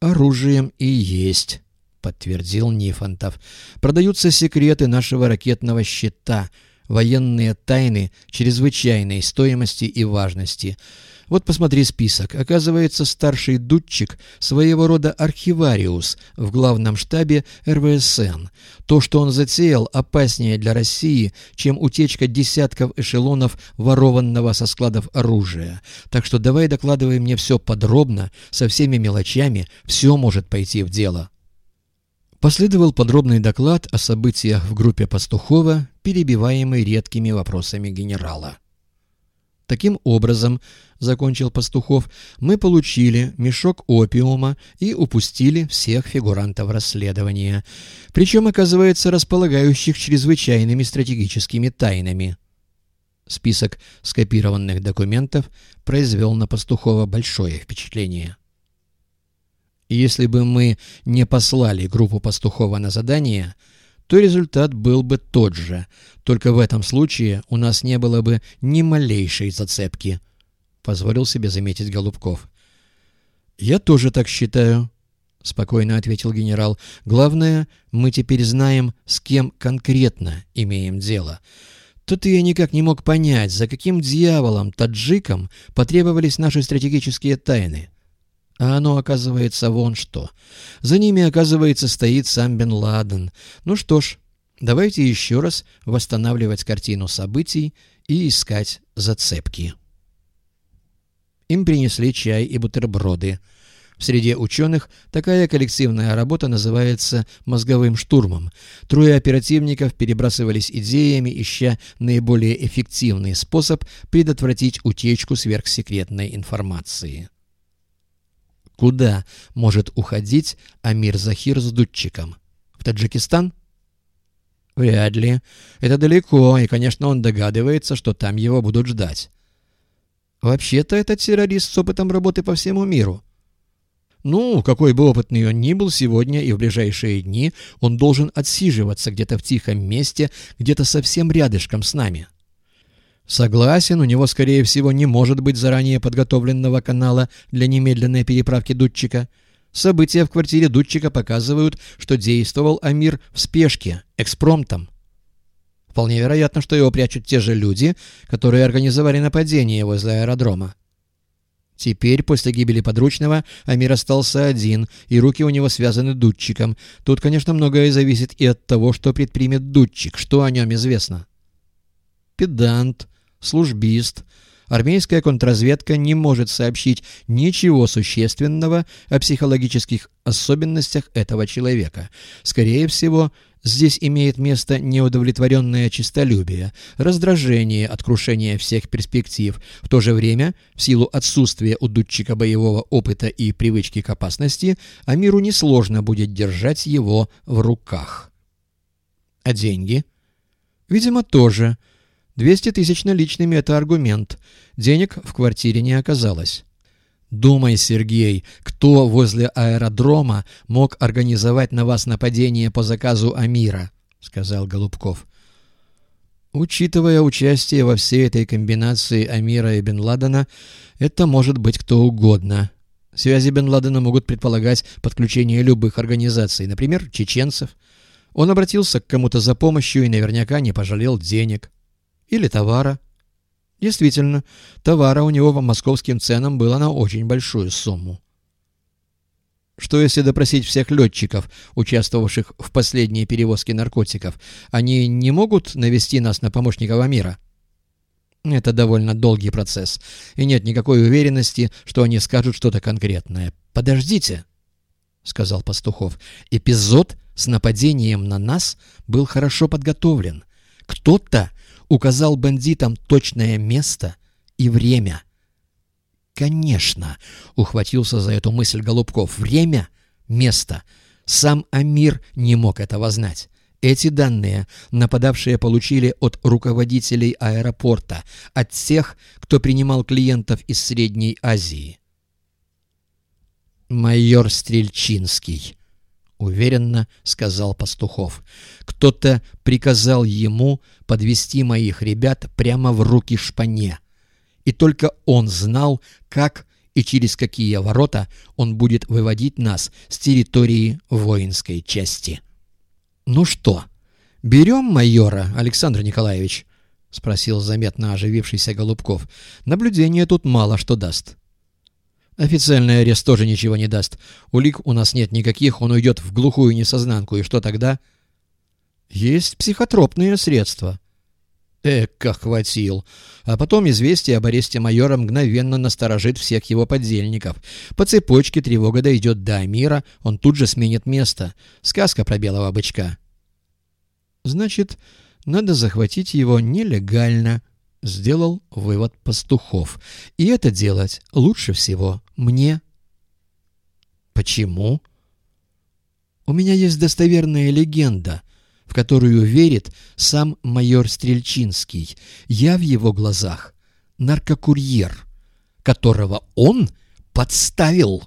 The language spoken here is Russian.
Оружием и есть, подтвердил Нифонтов. Продаются секреты нашего ракетного щита, военные тайны чрезвычайной стоимости и важности. Вот посмотри список. Оказывается, старший дудчик своего рода архивариус в главном штабе РВСН. То, что он затеял, опаснее для России, чем утечка десятков эшелонов ворованного со складов оружия. Так что давай докладывай мне все подробно, со всеми мелочами, все может пойти в дело. Последовал подробный доклад о событиях в группе Пастухова, перебиваемый редкими вопросами генерала. Таким образом, — закончил Пастухов, — мы получили мешок опиума и упустили всех фигурантов расследования, причем, оказывается, располагающих чрезвычайными стратегическими тайнами. Список скопированных документов произвел на Пастухова большое впечатление. Если бы мы не послали группу Пастухова на задание — то результат был бы тот же, только в этом случае у нас не было бы ни малейшей зацепки, — позволил себе заметить Голубков. — Я тоже так считаю, — спокойно ответил генерал. — Главное, мы теперь знаем, с кем конкретно имеем дело. Тут я никак не мог понять, за каким дьяволом, таджиком, потребовались наши стратегические тайны. — а оно, оказывается, вон что. За ними, оказывается, стоит сам Бен Ладен. Ну что ж, давайте еще раз восстанавливать картину событий и искать зацепки. Им принесли чай и бутерброды. В среде ученых такая коллективная работа называется мозговым штурмом. Трое оперативников перебрасывались идеями, ища наиболее эффективный способ предотвратить утечку сверхсекретной информации. Куда может уходить Амир Захир с дудчиком? В Таджикистан? Вряд ли. Это далеко, и, конечно, он догадывается, что там его будут ждать. Вообще-то этот террорист с опытом работы по всему миру. Ну, какой бы опытный он ни был, сегодня и в ближайшие дни он должен отсиживаться где-то в тихом месте, где-то совсем рядышком с нами. Согласен, у него, скорее всего, не может быть заранее подготовленного канала для немедленной переправки Дудчика. События в квартире Дудчика показывают, что действовал Амир в спешке, экспромтом. Вполне вероятно, что его прячут те же люди, которые организовали нападение возле аэродрома. Теперь, после гибели подручного, Амир остался один, и руки у него связаны дудчиком. Тут, конечно, многое зависит и от того, что предпримет дудчик, что о нем известно. Педант, службист, армейская контрразведка не может сообщить ничего существенного о психологических особенностях этого человека. Скорее всего, здесь имеет место неудовлетворенное честолюбие, раздражение от крушения всех перспектив. В то же время, в силу отсутствия у дудчика боевого опыта и привычки к опасности, Амиру несложно будет держать его в руках. А деньги? Видимо, тоже – 200 тысяч наличными — это аргумент. Денег в квартире не оказалось. «Думай, Сергей, кто возле аэродрома мог организовать на вас нападение по заказу Амира?» — сказал Голубков. «Учитывая участие во всей этой комбинации Амира и Бен Ладена, это может быть кто угодно. Связи Бен Ладена могут предполагать подключение любых организаций, например, чеченцев. Он обратился к кому-то за помощью и наверняка не пожалел денег». Или товара. Действительно, товара у него по московским ценам было на очень большую сумму. Что если допросить всех летчиков, участвовавших в последней перевозке наркотиков? Они не могут навести нас на помощников Амира? Это довольно долгий процесс, и нет никакой уверенности, что они скажут что-то конкретное. «Подождите», — сказал Пастухов, — «эпизод с нападением на нас был хорошо подготовлен. Кто-то указал бандитам точное место и время. «Конечно!» — ухватился за эту мысль Голубков. «Время, место. Сам Амир не мог этого знать. Эти данные нападавшие получили от руководителей аэропорта, от тех, кто принимал клиентов из Средней Азии. Майор Стрельчинский — уверенно сказал Пастухов. «Кто-то приказал ему подвести моих ребят прямо в руки шпане. И только он знал, как и через какие ворота он будет выводить нас с территории воинской части. «Ну что, берем майора, Александр Николаевич?» — спросил заметно оживившийся Голубков. «Наблюдение тут мало что даст». «Официальный арест тоже ничего не даст. Улик у нас нет никаких, он уйдет в глухую несознанку. И что тогда?» «Есть психотропные средства». Эк, хватил. А потом известие об аресте майора мгновенно насторожит всех его подельников. По цепочке тревога дойдет до Амира, он тут же сменит место. Сказка про белого бычка. Значит, надо захватить его нелегально, сделал вывод пастухов. И это делать лучше всего мне. Почему? У меня есть достоверная легенда — в которую верит сам майор Стрельчинский. Я в его глазах наркокурьер, которого он подставил.